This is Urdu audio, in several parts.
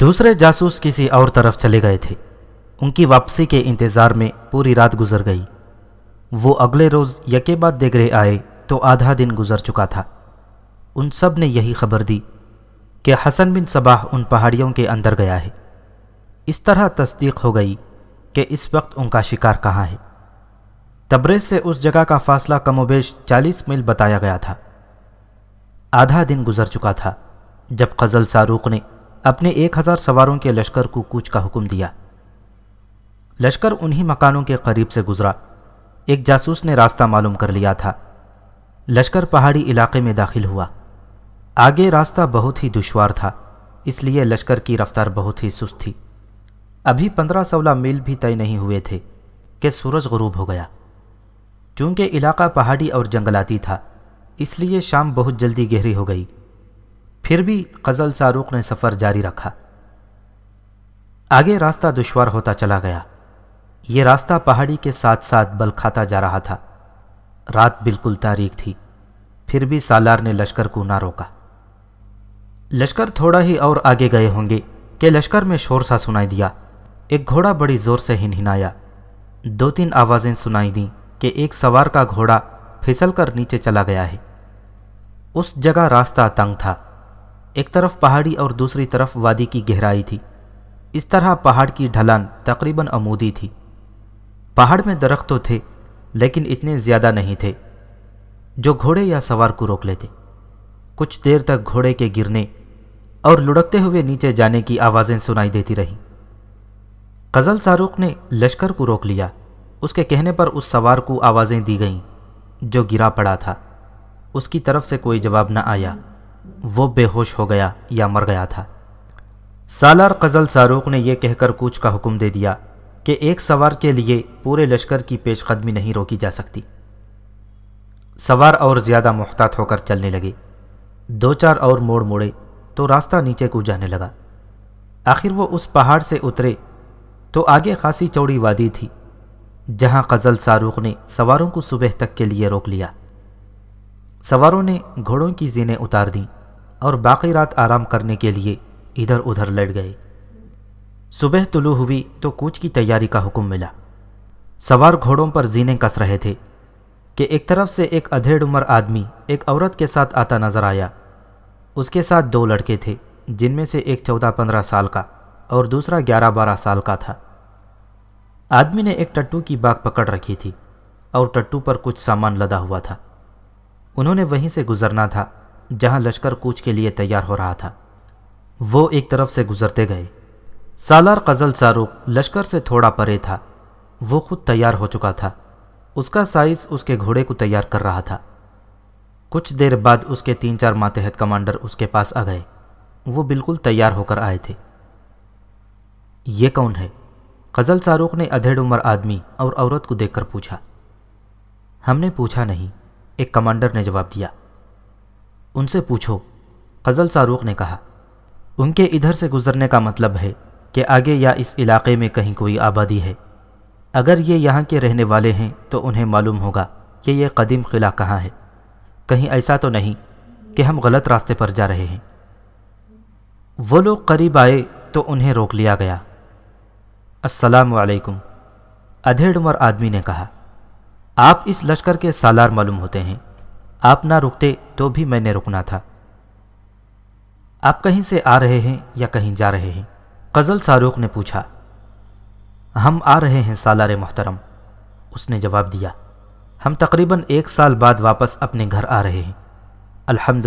دوسرے جاسوس کسی اور طرف چلے گئے تھے۔ ان کی واپسی کے انتظار میں پوری رات گزر گئی۔ وہ اگلے روز یکے بعد دیگرے آئے تو آدھا دن گزر چکا تھا۔ ان سب نے یہی خبر دی کہ حسن بن صباح ان پہاڑیوں کے اندر گیا ہے۔ اس طرح تصدیق ہو گئی کہ اس وقت ان کا شکار کہاں ہے۔ تبریز سے اس جگہ کا فاصلہ کم و بیش چالیس میل بتایا گیا تھا۔ آدھا دن گزر چکا تھا جب قزل ساروق نے اپنے ایک ہزار سواروں کے لشکر کو کوچ کا حکم دیا۔ لشکر انہی مکانوں کے قریب سے گزرا۔ ایک جاسوس نے راستہ معلوم کر لیا تھا۔ لشکر پہاڑی علاقے میں داخل ہوا۔ آگے راستہ بہت ہی دشوار تھا، اس لیے لشکر کی رفتار بہت ہی سست تھی۔ ابھی پندرہ سولہ میل بھی طے نہیں ہوئے تھے کہ سورج غروب ہو گیا۔ چونکہ علاقہ پہاڑی اور جنگلاتی تھا، اس لیے شام بہت جلدی گہری ہو گئی۔ پھر بھی قزل ساروق نے سفر جاری رکھا۔ آگے راستہ دشوار ہوتا چلا گیا۔ یہ راستہ پہاڑی کے ساتھ ساتھ بل کھاتا جا رہا تھا۔ رات بالکل تاریخ تھی۔ پھر بھی سالار نے لشکر کو نہ روکا۔ لشکر تھوڑا ہی اور آگے گئے ہوں گے کہ لشکر میں شور سا سنائی دیا۔ ایک گھوڑا بڑی زور سے ہن ہنایا دو تین آوازیں سنائی دیں کہ ایک سوار کا گھوڑا پھسل کر نیچے چلا گیا ہے۔ اس جگہ راستہ تنگ تھا۔ ایک طرف پہاڑی اور دوسری طرف وادی کی گہرائی تھی۔ اس طرح پہاڑ کی ڈھلان تقریباً عمودی تھی۔ پہاڑ میں درخت تو تھے، لیکن اتنے زیادہ نہیں تھے جو گھوڑے یا سوار کو روک لیتے۔ کچھ دیر تک گھوڑے کے گرنے اور لڑکتے ہوئے نیچے جانے کی آوازیں سنائی دیتی رہیں۔ قزل ساروق نے لشکر کو روک لیا۔ اس کے کہنے پر اس سوار کو آوازیں دی گئیں جو گرا پڑا تھا۔ اس کی طرف سے کوئی جواب نہ آیا۔ وہ بے ہوش ہو گیا یا مر گیا تھا۔ سالار قزل ساروق نے یہ کہہ کر کوچ کا حکم دے دیا کہ ایک سوار کے لیے پورے لشکر کی پیش قدمی نہیں روکی جا سکتی۔ سوار اور زیادہ محتاط ہو کر چلنے لگے۔ دو چار اور موڑ موڑے تو راستہ نیچے کو جانے لگا۔ آخر وہ اس پہاڑ سے اترے تو آگے خاصی چوڑی وادی تھی، جہاں قزل ساروخ نے سواروں کو صبح تک کے لیے روک لیا۔ سواروں نے گھوڑوں کی زینیں اتار دیں اور باقی رات آرام کرنے کے لیے ادھر ادھر لڑ گئے۔ صبح طلوع ہوئی تو کوچ کی تیاری کا حکم ملا۔ سوار گھوڑوں پر زینے کس رہے تھے کہ ایک طرف سے ایک ادھیڑ عمر آدمی ایک عورت کے ساتھ آتا نظر آیا۔ اس کے ساتھ دو لڑکے تھے جن میں سے ایک چودہ پندرہ سال کا اور دوسرا گیارہ بارہ سال کا تھا۔ آدمی نے ایک ٹٹو کی باغ پکڑ رکھی تھی اور ٹٹو پر کچھ سامان لدا ہوا تھا۔ انہوں نے وہیں سے گزرنا تھا، جہاں لشکر کوچ کے لیے تیار ہو رہا تھا۔ وہ ایک طرف سے گزرتے گئے۔ سالار قزل ساروق لشکر سے تھوڑا پرے تھا۔ وہ خود تیار ہو چکا تھا۔ اس کا سائز اس کے گھوڑے کو تیار کر رہا تھا۔ کچھ دیر بعد اس کے تین چار ماتحت کمانڈر اس کے پاس آ گئے۔ وہ بالکل تیار ہو کر آئے تھے۔ یہ کون ہے؟ قزل ساروق نے ادھیڑ عمر آدمی اور عورت کو دیکھ کر پوچھا۔ ہم نے پوچھا نہیں۔ ایک کمانڈر نے جواب دیا۔ ان سے پوچھو قزل ساروق نے کہا، ان کے ادھر سے گزرنے کا مطلب ہے کہ آگے یا اس علاقے میں کہیں کوئی آبادی ہے۔ اگر یہ یہاں کے رہنے والے ہیں تو انہیں معلوم ہوگا کہ یہ قدیم قلعہ کہاں ہے۔ کہیں ایسا تو نہیں کہ ہم غلط راستے پر جا رہے ہیں۔ وہ لوگ قریب آئے تو انہیں روک لیا گیا۔ السلام علیکم، ادھیڑ عمر آدمی نے کہا۔ آپ اس لشکر کے سالار معلوم ہوتے ہیں۔ آپ نہ رکتے تو بھی میں نے رکنا تھا۔ آپ کہیں سے آ رہے ہیں یا کہیں جا رہے ہیں؟ قزل ساروق نے پوچھا۔ ہم آ رہے ہیں سالار محترم۔ اس نے جواب دیا۔ ہم تقریباً ایک سال بعد واپس اپنے گھر آ رہے ہیں۔ الحمد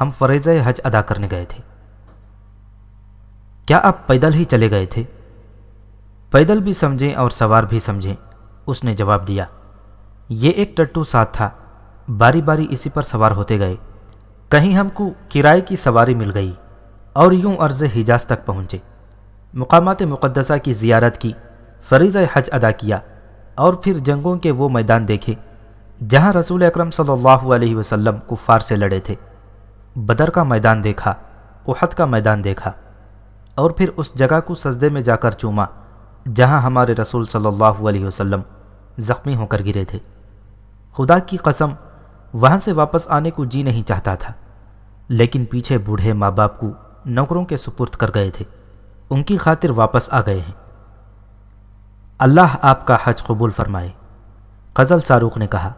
ہم فریض حج ادا کرنے گئے تھے۔ کیا آپ پیدل ہی چلے گئے تھے؟ پیدل بھی سمجھیں اور سوار بھی سمجھیں۔ اس نے جواب دیا، یہ ایک ٹٹو ساتھ تھا۔ باری باری اسی پر سوار ہوتے گئے۔ کہیں ہم کو کرائے کی سواری مل گئی اور یوں عرض حجاز تک پہنچے۔ مقامات مقدسہ کی زیارت کی فریض حج ادا کیا اور پھر جنگوں کے وہ میدان دیکھے، جہاں رسول اکرم صلی اللہ علیہ وسلم کفار سے لڑے تھے۔ بدر کا میدان دیکھا، احد کا میدان دیکھا اور پھر اس جگہ کو سجدے میں جا کر چوما۔ جہاں ہمارے رسول صلی اللہ علیہ وسلم زخمی ہو کر گرے تھے۔ خدا کی قسم، وہاں سے واپس آنے کو جی نہیں چاہتا تھا، لیکن پیچھے بوڑھے ماں باپ کو نوکروں کے سپرد کر گئے تھے۔ ان کی خاطر واپس آ گئے ہیں۔ اللہ آپ کا حج قبول فرمائے۔ غزل ساروق نے کہا،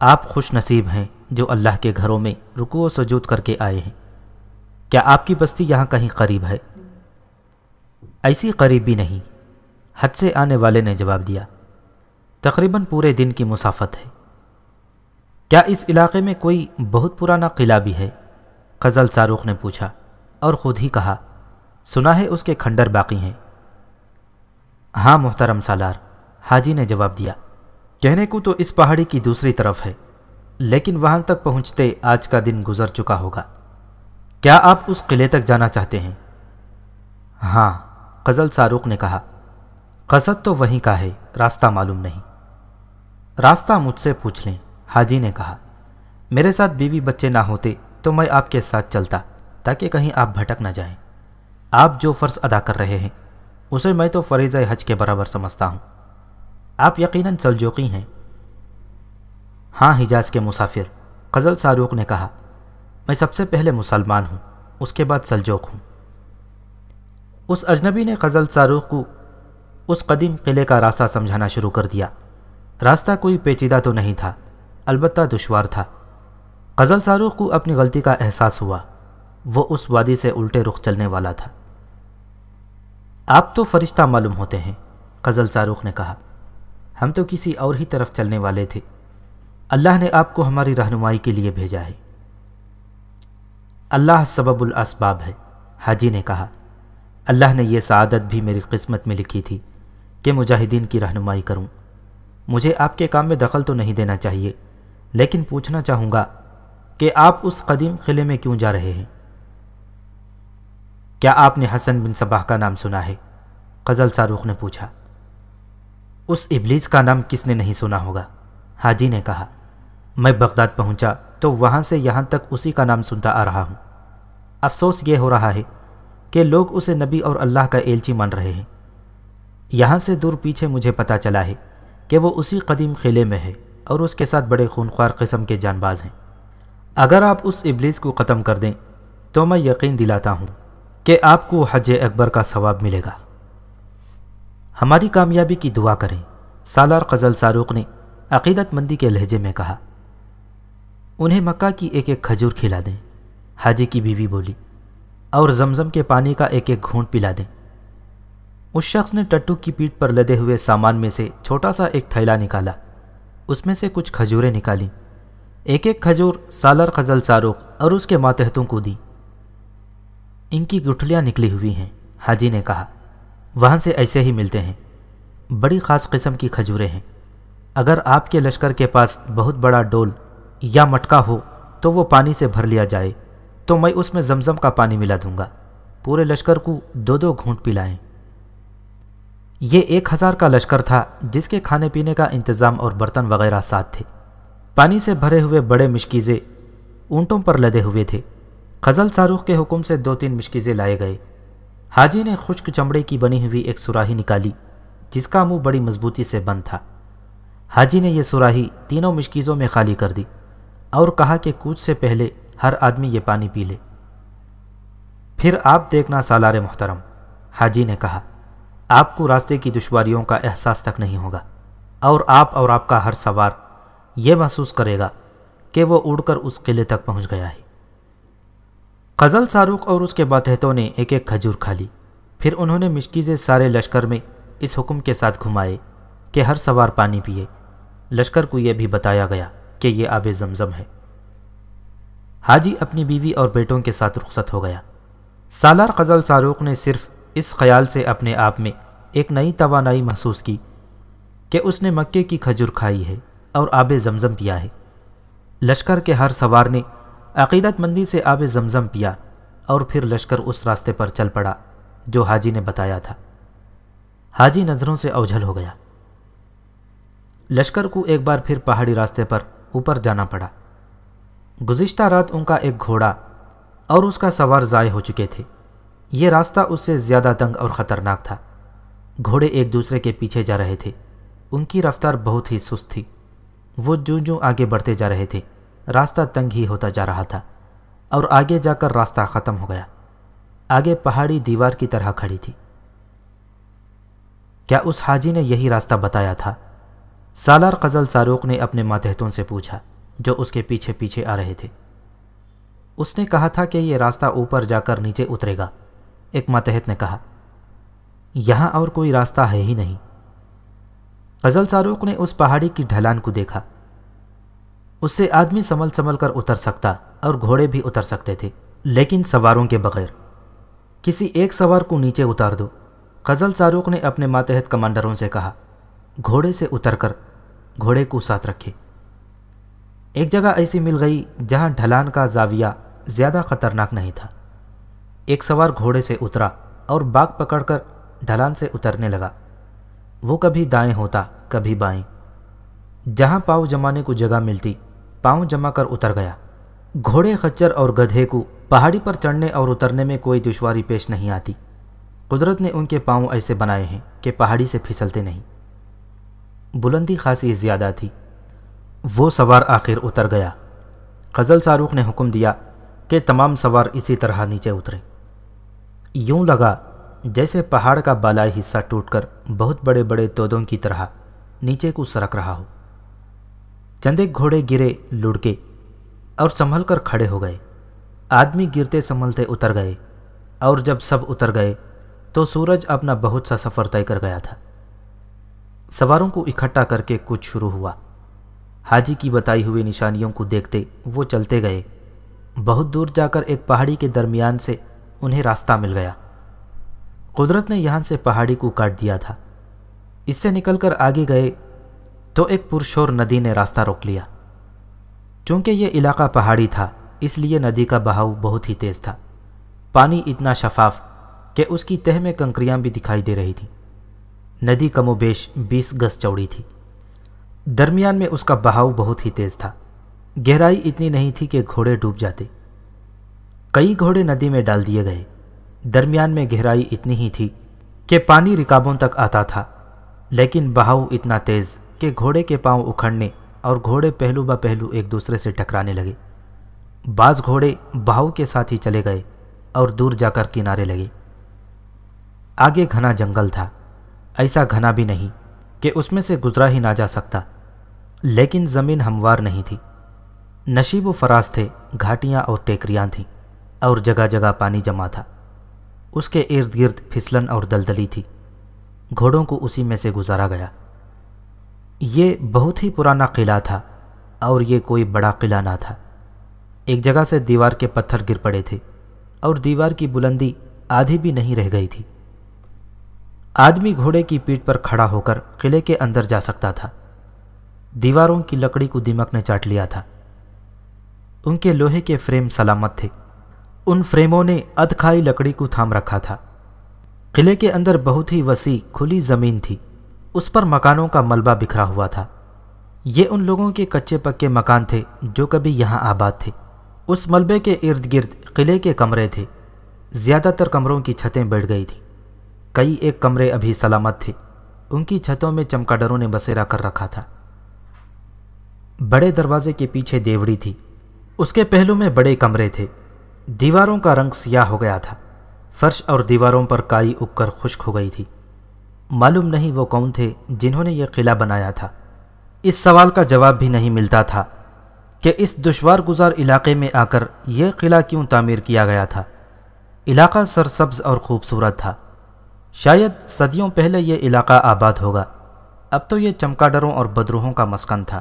آپ خوش نصیب ہیں جو اللہ کے گھروں میں رکو و سجود کر کے آئے ہیں۔ کیا آپ کی بستی یہاں کہیں قریب ہے؟ ایسی قریب بھی نہیں۔ حد سے آنے والے نے جواب دیا، تقریباً پورے دن کی مسافت ہے۔ کیا اس علاقے میں کوئی بہت پرانا قلعہ بھی ہے؟ غزل ساروخ نے پوچھا اور خود ہی کہا، سنا ہے اس کے کھنڈر باقی ہیں۔ ہاں محترم سالار، حاجی نے جواب دیا، کہنے کو تو اس پہاڑی کی دوسری طرف ہے، لیکن وہاں تک پہنچتے آج کا دن گزر چکا ہوگا۔ کیا آپ اس قلعے تک جانا چاہتے ہیں؟ ہاں غزل ساروق نے کہا۔ قصد تو وہیں کا ہے، راستہ معلوم نہیں۔ راستہ مجھ سے پوچھ لیں، حاجی نے کہا، میرے ساتھ بیوی بچے نہ ہوتے تو میں آپ کے ساتھ چلتا تاکہ کہیں آپ بھٹک نہ جائیں۔ آپ جو فرض ادا کر رہے ہیں، اسے میں تو فریض حج کے برابر سمجھتا ہوں۔ آپ یقیناً سلجوقی ہیں۔ ہاں حجاز کے مسافر قزل ساروق نے کہا، میں سب سے پہلے مسلمان ہوں، اس کے بعد سلجوق ہوں۔ اس اجنبی نے قزل ساروق کو اس قدیم قلعے کا راستہ سمجھانا شروع کر دیا۔ راستہ کوئی پیچیدہ تو نہیں تھا، البتہ دشوار تھا۔ غزل ساروخ کو اپنی غلطی کا احساس ہوا۔ وہ اس وادی سے الٹے رخ چلنے والا تھا۔ آپ تو فرشتہ معلوم ہوتے ہیں، غزل ساروخ نے کہا۔ ہم تو کسی اور ہی طرف چلنے والے تھے۔ اللہ نے آپ کو ہماری رہنمائی کے لیے بھیجا ہے۔ اللہ سبب الاسباب ہے، حاجی نے کہا۔ اللہ نے یہ سعادت بھی میری قسمت میں لکھی تھی۔ کہ مجاہدین کی رہنمائی کروں۔ مجھے آپ کے کام میں دخل تو نہیں دینا چاہیے، لیکن پوچھنا چاہوں گا کہ آپ اس قدیم قلعے میں کیوں جا رہے ہیں؟ کیا آپ نے حسن بن صباح کا نام سنا ہے؟ قزل ساروخ نے پوچھا۔ اس ابلیس کا نام کس نے نہیں سنا ہوگا؟ حاجی نے کہا۔ میں بغداد پہنچا تو وہاں سے یہاں تک اسی کا نام سنتا آ رہا ہوں۔ افسوس یہ ہو رہا ہے کہ لوگ اسے نبی اور اللہ کا ایلچی مان رہے ہیں۔ یہاں سے دور پیچھے مجھے پتا چلا ہے کہ وہ اسی قدیم قلعے میں ہے اور اس کے ساتھ بڑے خونخوار قسم کے جان باز ہیں۔ اگر آپ اس ابلیس کو ختم کر دیں تو میں یقین دلاتا ہوں کہ آپ کو حج اکبر کا ثواب ملے گا۔ ہماری کامیابی کی دعا کریں، سالار قزل ساروق نے عقیدت مندی کے لہجے میں کہا۔ انہیں مکہ کی ایک ایک کھجور کھلا دیں، حاجی کی بیوی بولی، اور زمزم کے پانی کا ایک ایک گھونٹ پلا دیں۔ اس شخص نے ٹٹو کی پیٹ پر لدے ہوئے سامان میں سے چھوٹا سا ایک تھیلا نکالا۔ اس میں سے کچھ کھجوریں نکالیں۔ ایک ایک کھجور سالر خزل ساروخ اور اس کے ماتحتوں کو دی۔ ان کی گٹھلیاں نکلی ہوئی ہیں، حاجی نے کہا۔ وہاں سے ایسے ہی ملتے ہیں۔ بڑی خاص قسم کی کھجوریں ہیں۔ اگر آپ کے لشکر کے پاس بہت بڑا ڈول یا مٹکا ہو تو وہ پانی سے بھر لیا جائے۔ تو میں اس میں زمزم کا پانی ملا دوں گا۔ پورے لشکر کو دو دو گھونٹ پلائیں۔ یہ ایک ہزار کا لشکر تھا جس کے کھانے پینے کا انتظام اور برتن وغیرہ ساتھ تھے۔ پانی سے بھرے ہوئے بڑے مشکیزے اونٹوں پر لدے ہوئے تھے۔ خزل ساروخ کے حکم سے دو تین مشکیزے لائے گئے۔ حاجی نے خشک چمڑے کی بنی ہوئی ایک سراہی نکالی، جس کا منہ بڑی مضبوطی سے بند تھا۔ حاجی نے یہ سراہی تینوں مشکیزوں میں خالی کر دی اور کہا کہ کچھ سے پہلے ہر آدمی یہ پانی پی لے۔ پھر آپ دیکھنا سالار محترم، حاجی نے کہا۔ آپ کو راستے کی دشواریوں کا احساس تک نہیں ہوگا اور آپ اور آپ کا ہر سوار یہ محسوس کرے گا کہ وہ اڑ کر اس قلعے تک پہنچ گیا ہے۔ قزل ساروق اور اس کے باتحتوں نے ایک ایک کھجور کھا لی۔ پھر انہوں نے مشکی سے سارے لشکر میں اس حکم کے ساتھ گھمائے کہ ہر سوار پانی پیے۔ لشکر کو یہ بھی بتایا گیا کہ یہ آب زمزم ہے۔ حاجی اپنی بیوی اور بیٹوں کے ساتھ رخصت ہو گیا۔ سالار قزل ساروق نے صرف اس خیال سے اپنے آپ میں ایک نئی توانائی محسوس کی کہ اس نے مکے کی کھجور کھائی ہے اور آب زمزم پیا ہے۔ لشکر کے ہر سوار نے عقیدت مندی سے آب زمزم پیا اور پھر لشکر اس راستے پر چل پڑا جو حاجی نے بتایا تھا۔ حاجی نظروں سے اوجھل ہو گیا۔ لشکر کو ایک بار پھر پہاڑی راستے پر اوپر جانا پڑا۔ گزشتہ رات ان کا ایک گھوڑا اور اس کا سوار ضائع ہو چکے تھے۔ یہ راستہ اس سے زیادہ تنگ اور خطرناک تھا۔ گھوڑے ایک دوسرے کے پیچھے جا رہے تھے۔ ان کی رفتار بہت ہی سست تھی۔ وہ جوں جوں آگے بڑھتے جا رہے تھے۔ راستہ تنگ ہی ہوتا جا رہا تھا۔ اور آگے جا کر راستہ ختم ہو گیا۔ آگے پہاڑی دیوار کی طرح کھڑی تھی۔ کیا اس حاجی نے یہی راستہ بتایا تھا؟ سالار قزل ساروق نے اپنے ماتحتوں سے پوچھا، جو اس کے پیچھے پیچھے آ رہے تھے۔ اس نے کہا تھا کہ یہ راستہ اوپر جا کر نیچے اترے گا۔ ایک ماتحت نے کہا، یہاں اور کوئی راستہ ہے ہی نہیں۔ غزل ساروق نے اس پہاڑی کی ڈھلان کو دیکھا۔ اس سے آدمی سمل سمل کر اتر سکتا اور گھوڑے بھی اتر سکتے تھے، لیکن سواروں کے بغیر۔ کسی ایک سوار کو نیچے اتار دو۔ غزل ساروق نے اپنے ماتحت کمانڈروں سے کہا، گھوڑے سے اتر کر گھوڑے کو ساتھ رکھے۔ ایک جگہ ایسی مل گئی جہاں ڈھلان کا زاویہ زیادہ خطرناک نہیں تھا۔ ایک سوار گھوڑے سے اترا اور باغ پکڑ کر ڈھلان سے اترنے لگا۔ وہ کبھی دائیں ہوتا، کبھی بائیں۔ جہاں پاؤں جمانے کو جگہ ملتی، پاؤں جما کر اتر گیا۔ گھوڑے خچر اور گدھے کو پہاڑی پر چڑھنے اور اترنے میں کوئی دشواری پیش نہیں آتی۔ قدرت نے ان کے پاؤں ایسے بنائے ہیں کہ پہاڑی سے پھسلتے نہیں۔ بلندی خاصی زیادہ تھی۔ وہ سوار آخر اتر گیا۔ غزل شاہ نے حکم دیا کہ تمام سوار اسی طرح نیچے اترے یوں لگا جیسے پہاڑ کا بالائی حصہ ٹوٹ کر بہت بڑے بڑے تودوں کی طرح نیچے کو سرک رہا ہو۔ چندے گھوڑے گرے لڑکے اور سنبھل کر کھڑے ہو گئے۔ آدمی گرتے سنبھلتے اتر گئے اور جب سب اتر گئے تو سورج اپنا بہت سا سفر طے کر گیا تھا۔ سواروں کو اکٹھا کر کے کچھ شروع ہوا۔ حاجی کی بتائی ہوئی نشانیوں کو دیکھتے وہ چلتے گئے۔ بہت دور جا کر ایک پہاڑی کے درمیان سے انہیں راستہ مل گیا۔ قدرت نے یہاں سے پہاڑی کو کاٹ دیا تھا۔ اس سے نکل کر آگے گئے تو ایک پرشور ندی نے راستہ روک لیا۔ چونکہ یہ علاقہ پہاڑی تھا، اس لیے ندی کا بہاؤ بہت ہی تیز تھا۔ پانی اتنا شفاف کہ اس کی تہ میں کنکریاں بھی دکھائی دے رہی تھیں۔ ندی کم و بیش بیس گز چوڑی تھی۔ درمیان میں اس کا بہاؤ بہت ہی تیز تھا۔ گہرائی اتنی نہیں تھی کہ گھوڑے ڈوب جاتے۔ کئی گھوڑے ندی میں ڈال دیے گئے۔ درمیان میں گہرائی اتنی ہی تھی کہ پانی رکابوں تک آتا تھا، لیکن بہاؤ اتنا تیز کہ گھوڑے کے پاؤں اکھڑنے اور گھوڑے پہلو با پہلو ایک دوسرے سے ٹکرانے لگے۔ بعض گھوڑے بہاؤ کے ساتھ ہی چلے گئے اور دور جا کر کنارے لگے۔ آگے گھنا جنگل تھا، ایسا گھنا بھی نہیں کہ اس میں سے گزرا ہی نہ جا سکتا، لیکن زمین ہموار نہیں تھی۔ نشیب و فراز تھے، گھاٹیاں اور ٹیکریاں تھیں۔ اور جگہ جگہ پانی جمع تھا۔ اس کے ارد گرد پھسلن اور دلدلی تھی۔ گھوڑوں کو اسی میں سے گزارا گیا۔ یہ بہت ہی پرانا قلعہ تھا اور یہ کوئی بڑا قلعہ نہ تھا۔ ایک جگہ سے دیوار کے پتھر گر پڑے تھے اور دیوار کی بلندی آدھی بھی نہیں رہ گئی تھی۔ آدمی گھوڑے کی پیٹ پر کھڑا ہو کر قلعے کے اندر جا سکتا تھا۔ دیواروں کی لکڑی کو دمک نے چاٹ لیا تھا۔ ان کے لوہے کے فریم سلامت تھے۔ ان فریموں نے ادکھائی لکڑی کو تھام رکھا تھا۔ قلعے کے اندر بہت ہی وسیع کھلی زمین تھی۔ اس پر مکانوں کا ملبہ بکھرا ہوا تھا۔ یہ ان لوگوں کے کچے پکے مکان تھے جو کبھی یہاں آباد تھے۔ اس ملبے کے ارد گرد قلعے کے کمرے تھے۔ زیادہ تر کمروں کی چھتیں بیٹھ گئی تھیں۔ کئی ایک کمرے ابھی سلامت تھے۔ ان کی چھتوں میں چمکاڈروں نے بسیرا کر رکھا تھا۔ بڑے دروازے کے پیچھے دیوڑی تھی۔ اس کے پہلو میں بڑے کمرے تھے۔ دیواروں کا رنگ سیاہ ہو گیا تھا۔ فرش اور دیواروں پر کائی اگ کر خشک ہو گئی تھی۔ معلوم نہیں وہ کون تھے جنہوں نے یہ قلعہ بنایا تھا۔ اس سوال کا جواب بھی نہیں ملتا تھا کہ اس دشوار گزار علاقے میں آ کر یہ قلعہ کیوں تعمیر کیا گیا تھا۔ علاقہ سرسبز اور خوبصورت تھا۔ شاید صدیوں پہلے یہ علاقہ آباد ہوگا۔ اب تو یہ چمکاڈروں اور بدروہوں کا مسکن تھا۔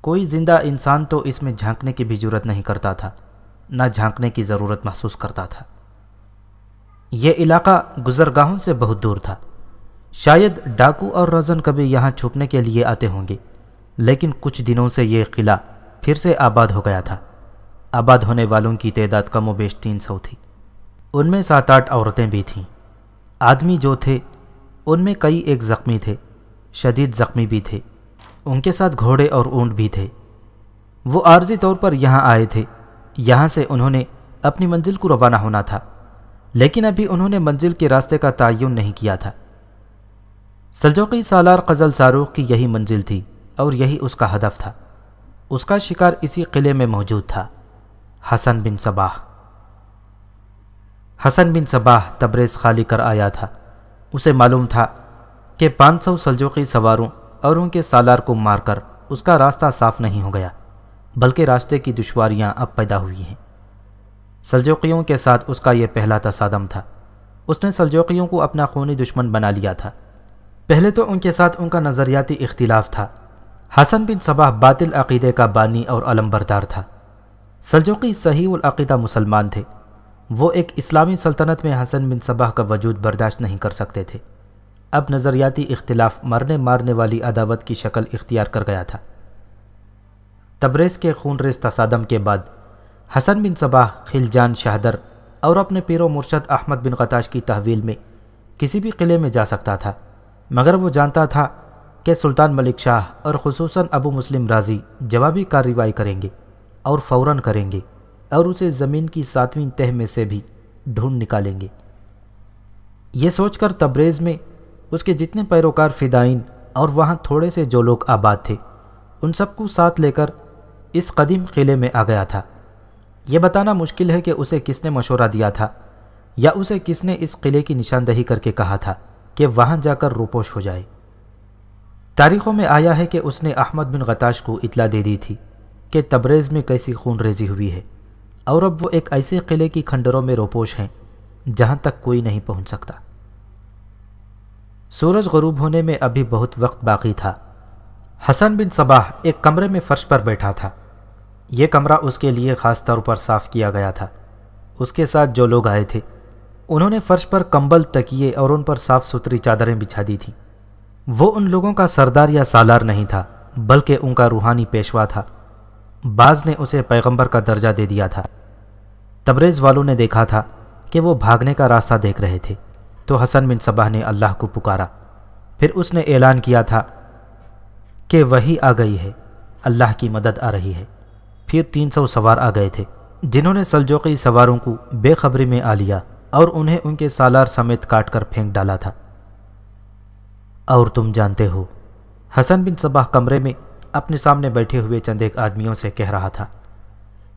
کوئی زندہ انسان تو اس میں جھانکنے کی بھی ضرورت نہیں کرتا تھا۔ نہ جھانکنے کی ضرورت محسوس کرتا تھا۔ یہ علاقہ گزرگاہوں سے بہت دور تھا۔ شاید ڈاکو اور رزن کبھی یہاں چھپنے کے لیے آتے ہوں گے، لیکن کچھ دنوں سے یہ قلعہ پھر سے آباد ہو گیا تھا۔ آباد ہونے والوں کی تعداد کم و بیش تین سو تھی۔ ان میں سات آٹھ عورتیں بھی تھیں۔ آدمی جو تھے، ان میں کئی ایک زخمی تھے، شدید زخمی بھی تھے۔ ان کے ساتھ گھوڑے اور اونٹ بھی تھے۔ وہ عارضی طور پر یہاں آئے تھے۔ یہاں سے انہوں نے اپنی منزل کو روانہ ہونا تھا، لیکن ابھی انہوں نے منزل کے راستے کا تعین نہیں کیا تھا۔ سلجوقی سالار قزل ساروخ کی یہی منزل تھی اور یہی اس کا ہدف تھا۔ اس کا شکار اسی قلعے میں موجود تھا، حسن بن صباح۔ حسن بن صباح تبریز خالی کر آیا تھا۔ اسے معلوم تھا کہ پانچ سو سلجوقی سواروں اور ان کے سالار کو مار کر اس کا راستہ صاف نہیں ہو گیا۔ بلکہ راستے کی دشواریاں اب پیدا ہوئی ہیں۔ سلجوقیوں کے ساتھ اس کا یہ پہلا تصادم تھا۔ اس نے سلجوقیوں کو اپنا خونی دشمن بنا لیا تھا۔ پہلے تو ان کے ساتھ ان کا نظریاتی اختلاف تھا۔ حسن بن صباح باطل عقیدے کا بانی اور علم بردار تھا۔ سلجوقی صحیح العقیدہ مسلمان تھے۔ وہ ایک اسلامی سلطنت میں حسن بن صباح کا وجود برداشت نہیں کر سکتے تھے۔ اب نظریاتی اختلاف مرنے مارنے والی عداوت کی شکل اختیار کر گیا تھا۔ تبریز کے خون ریز تصادم کے بعد، حسن بن صباح خلجان شہدر اور اپنے پیر و مرشد احمد بن قطاش کی تحویل میں کسی بھی قلعے میں جا سکتا تھا، مگر وہ جانتا تھا کہ سلطان ملک شاہ اور خصوصاً ابو مسلم راضی جوابی کارروائی کریں گے اور فوراً کریں گے اور اسے زمین کی ساتویں تہ میں سے بھی ڈھونڈ نکالیں گے۔ یہ سوچ کر تبریز میں اس کے جتنے پیروکار فدائین اور وہاں تھوڑے سے جو لوگ آباد تھے، ان سب کو ساتھ لے کر اس قدیم قلعے میں آ گیا تھا۔ یہ بتانا مشکل ہے کہ اسے کس نے مشورہ دیا تھا، یا اسے کس نے اس قلعے کی نشاندہی کر کے کہا تھا کہ وہاں جا کر روپوش ہو جائے۔ تاریخوں میں آیا ہے کہ اس نے احمد بن غتاش کو اطلاع دے دی تھی کہ تبریز میں کیسی خون ریزی ہوئی ہے، اور اب وہ ایک ایسے قلعے کی کھنڈروں میں روپوش ہیں جہاں تک کوئی نہیں پہنچ سکتا۔ سورج غروب ہونے میں ابھی بہت وقت باقی تھا۔ حسن بن صباح ایک کمرے میں فرش پر بیٹھا تھا۔ یہ کمرہ اس کے لیے خاص طور پر صاف کیا گیا تھا۔ اس کے ساتھ جو لوگ آئے تھے، انہوں نے فرش پر کمبل، تکیے اور ان پر صاف ستھری چادریں بچھا دی تھیں۔ وہ ان لوگوں کا سردار یا سالار نہیں تھا، بلکہ ان کا روحانی پیشوا تھا۔ بعض نے اسے پیغمبر کا درجہ دے دیا تھا۔ تبریز والوں نے دیکھا تھا کہ وہ بھاگنے کا راستہ دیکھ رہے تھے۔ تو حسن بن صبح نے اللہ کو پکارا۔ پھر اس نے اعلان کیا تھا کہ وہی آ گئی ہے، اللہ کی مدد آ رہی ہے۔ پھر تین سو سوار آ گئے تھے۔ جنہوں نے سلجوقی سواروں کو بے خبری میں آ لیا اور انہیں ان کے سالار سمیت کاٹ کر پھینک ڈالا تھا۔ اور تم جانتے ہو، حسن بن صباح کمرے میں اپنے سامنے بیٹھے ہوئے چند ایک آدمیوں سے کہہ رہا تھا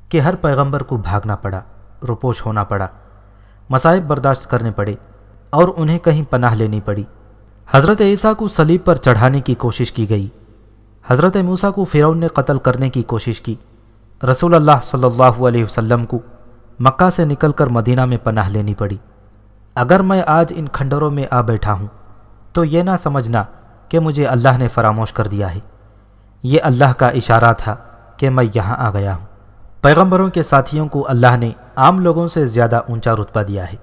کہ ہر پیغمبر کو بھاگنا پڑا، روپوش ہونا پڑا، مصائب برداشت کرنے پڑے اور انہیں کہیں پناہ لینی پڑی۔ حضرت عیسیٰ کو سلیب پر چڑھانے کی کوشش کی گئی۔ حضرت موسیٰ کو فرعون نے قتل کرنے کی کوشش کی۔ رسول اللہ صلی اللہ علیہ وسلم کو مکہ سے نکل کر مدینہ میں پناہ لینی پڑی۔ اگر میں آج ان کھنڈروں میں آ بیٹھا ہوں، تو یہ نہ سمجھنا کہ مجھے اللہ نے فراموش کر دیا ہے۔ یہ اللہ کا اشارہ تھا کہ میں یہاں آ گیا ہوں۔ پیغمبروں کے ساتھیوں کو اللہ نے عام لوگوں سے زیادہ اونچا رتبہ دیا ہے۔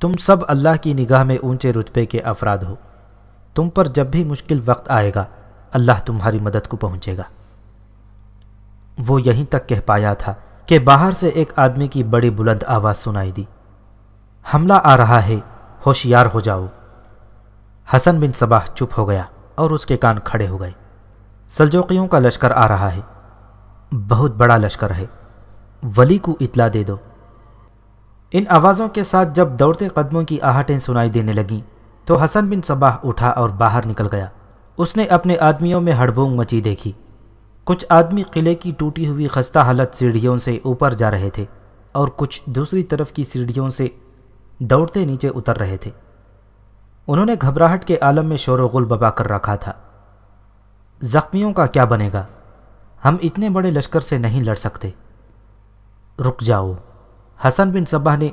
تم سب اللہ کی نگاہ میں اونچے رتبے کے افراد ہو۔ تم پر جب بھی مشکل وقت آئے گا، اللہ تمہاری مدد کو پہنچے گا۔ وہ یہیں تک کہہ پایا تھا کہ باہر سے ایک آدمی کی بڑی بلند آواز سنائی دی۔ حملہ آ رہا ہے، ہوشیار ہو جاؤ۔ حسن بن صباح چپ ہو گیا اور اس کے کان کھڑے ہو گئے۔ سلجوقیوں کا لشکر آ رہا ہے۔ بہت بڑا لشکر ہے۔ ولی کو اطلاع دے دو۔ ان آوازوں کے ساتھ جب دوڑتے قدموں کی آہٹیں سنائی دینے لگیں، تو حسن بن صباح اٹھا اور باہر نکل گیا۔ اس نے اپنے آدمیوں میں ہڑبونگ مچی دیکھی۔ کچھ آدمی قلعے کی ٹوٹی ہوئی خستہ حالت سیڑھیوں سے اوپر جا رہے تھے اور کچھ دوسری طرف کی سیڑھیوں سے دوڑتے نیچے اتر رہے تھے۔ انہوں نے گھبراہٹ کے عالم میں شور و غل ببا کر رکھا تھا۔ زخمیوں کا کیا بنے گا؟ ہم اتنے بڑے لشکر سے نہیں لڑ سکتے۔ رک جاؤ۔ حسن بن صبح نے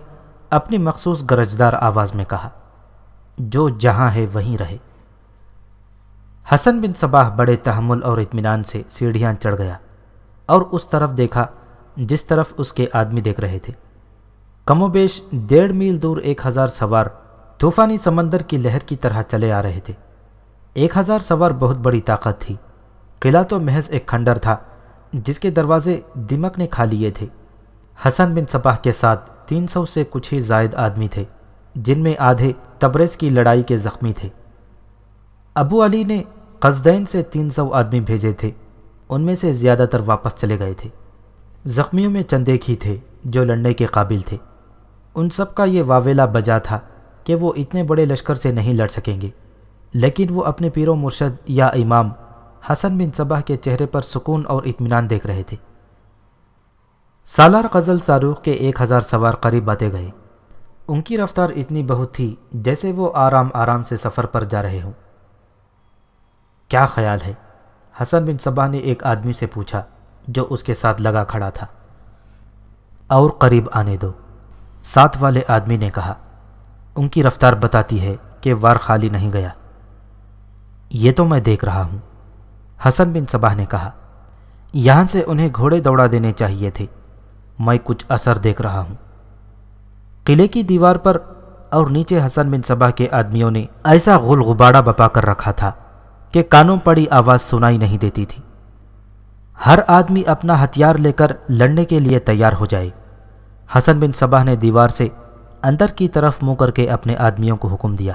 اپنی مخصوص گرجدار آواز میں کہا، جو جہاں ہے وہیں رہے۔ حسن بن صباح بڑے تحمل اور اطمینان سے سیڑھیاں چڑھ گیا اور اس طرف دیکھا جس طرف اس کے آدمی دیکھ رہے تھے۔ کم و بیش ڈیڑھ میل دور ایک ہزار سوار طوفانی سمندر کی لہر کی طرح چلے آ رہے تھے۔ ایک ہزار سوار بہت بڑی طاقت تھی۔ قلعہ تو محض ایک کھنڈر تھا جس کے دروازے دمک نے کھا لیے تھے۔ حسن بن صباح کے ساتھ تین سو سے کچھ ہی زائد آدمی تھے جن میں آدھے تبریز کی لڑائی کے زخمی تھے۔ ابو علی نے قصدین سے تین سو آدمی بھیجے تھے۔ ان میں سے زیادہ تر واپس چلے گئے تھے۔ زخمیوں میں چند ایک ہی تھے جو لڑنے کے قابل تھے۔ ان سب کا یہ واویلا بجا تھا کہ وہ اتنے بڑے لشکر سے نہیں لڑ سکیں گے۔ لیکن وہ اپنے پیر و مرشد یا امام حسن بن صبح کے چہرے پر سکون اور اطمینان دیکھ رہے تھے۔ سالار غزل ساروخ کے ایک ہزار سوار قریب آتے گئے۔ ان کی رفتار اتنی بہت تھی جیسے وہ آرام آرام سے سفر پر جا رہے ہوں۔ کیا خیال ہے؟ حسن بن صبا نے ایک آدمی سے پوچھا جو اس کے ساتھ لگا کھڑا تھا۔ اور قریب آنے دو۔ ساتھ والے آدمی نے کہا، ان کی رفتار بتاتی ہے کہ وار خالی نہیں گیا۔ یہ تو میں دیکھ رہا ہوں۔ حسن بن صباح نے کہا، یہاں سے انہیں گھوڑے دوڑا دینے چاہیے تھے۔ میں کچھ اثر دیکھ رہا ہوں۔ قلعے کی دیوار پر اور نیچے حسن بن صبا کے آدمیوں نے ایسا غل غباڑا بپا کر رکھا تھا۔ کہ کانوں پڑی آواز سنائی نہیں دیتی تھی۔ ہر آدمی اپنا ہتھیار لے کر لڑنے کے لیے تیار ہو جائے۔ حسن بن صبا نے دیوار سے اندر کی طرف منہ کر کے اپنے آدمیوں کو حکم دیا،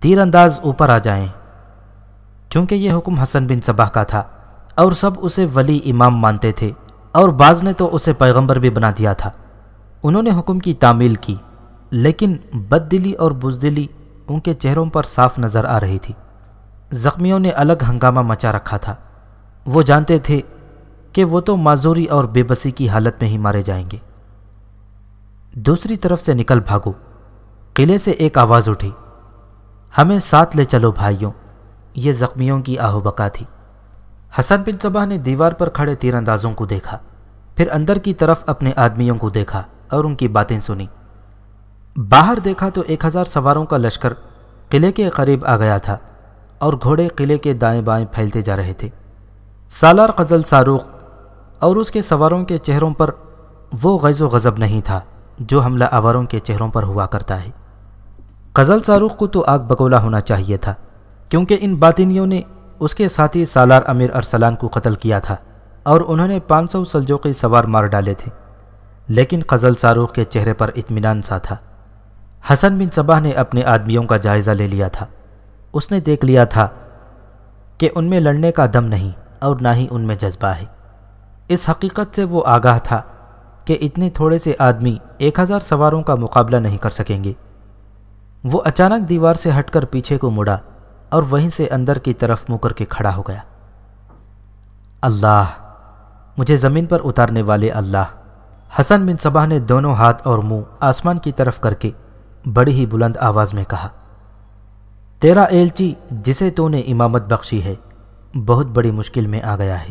تیر انداز اوپر آ جائیں۔ چونکہ یہ حکم حسن بن صبا کا تھا اور سب اسے ولی امام مانتے تھے اور بعض نے تو اسے پیغمبر بھی بنا دیا تھا۔ انہوں نے حکم کی تعمیل کی، لیکن بد دلی اور بزدلی ان کے چہروں پر صاف نظر آ رہی تھی۔ زخمیوں نے الگ ہنگامہ مچا رکھا تھا۔ وہ جانتے تھے کہ وہ تو معذوری اور بے بسی کی حالت میں ہی مارے جائیں گے۔ دوسری طرف سے نکل بھاگو۔ قلعے سے ایک آواز اٹھی۔ ہمیں ساتھ لے چلو بھائیوں، یہ زخمیوں کی آہو بکا تھی۔ حسن بن صبح نے دیوار پر کھڑے تیر اندازوں کو دیکھا۔ پھر اندر کی طرف اپنے آدمیوں کو دیکھا اور ان کی باتیں سنی باہر دیکھا تو ایک ہزار سواروں کا لشکر قلعے کے قریب آ گیا تھا۔ اور گھوڑے قلعے کے دائیں بائیں پھیلتے جا رہے تھے۔ سالار قزل ساروخ اور اس کے سواروں کے چہروں پر وہ غیظ و غضب نہیں تھا جو حملہ آوروں کے چہروں پر ہوا کرتا ہے۔ قزل ساروخ کو تو آگ بگولا ہونا چاہیے تھا، کیونکہ ان باطنیوں نے اس کے ساتھی سالار امیر ارسلان کو قتل کیا تھا اور انہوں نے پانچ سو سلجوقی سوار مار ڈالے تھے۔ لیکن قزل ساروخ کے چہرے پر اطمینان سا تھا۔ حسن بن صباح نے اپنے آدمیوں کا جائزہ لے لیا تھا۔ اس نے دیکھ لیا تھا کہ ان میں لڑنے کا دم نہیں اور نہ ہی ان میں جذبہ ہے۔ اس حقیقت سے وہ آگاہ تھا کہ اتنے تھوڑے سے آدمی ایک ہزار سواروں کا مقابلہ نہیں کر سکیں گے۔ وہ اچانک دیوار سے ہٹ کر پیچھے کو مڑا اور وہیں سے اندر کی طرف منہ کر کے کھڑا ہو گیا۔ اللہ، مجھے زمین پر اتارنے والے اللہ۔ حسن بن صبح نے دونوں ہاتھ اور منہ آسمان کی طرف کر کے بڑی ہی بلند آواز میں کہا۔ تیرا ایلچی جسے تو نے امامت بخشی ہے، بہت بڑی مشکل میں آ گیا ہے۔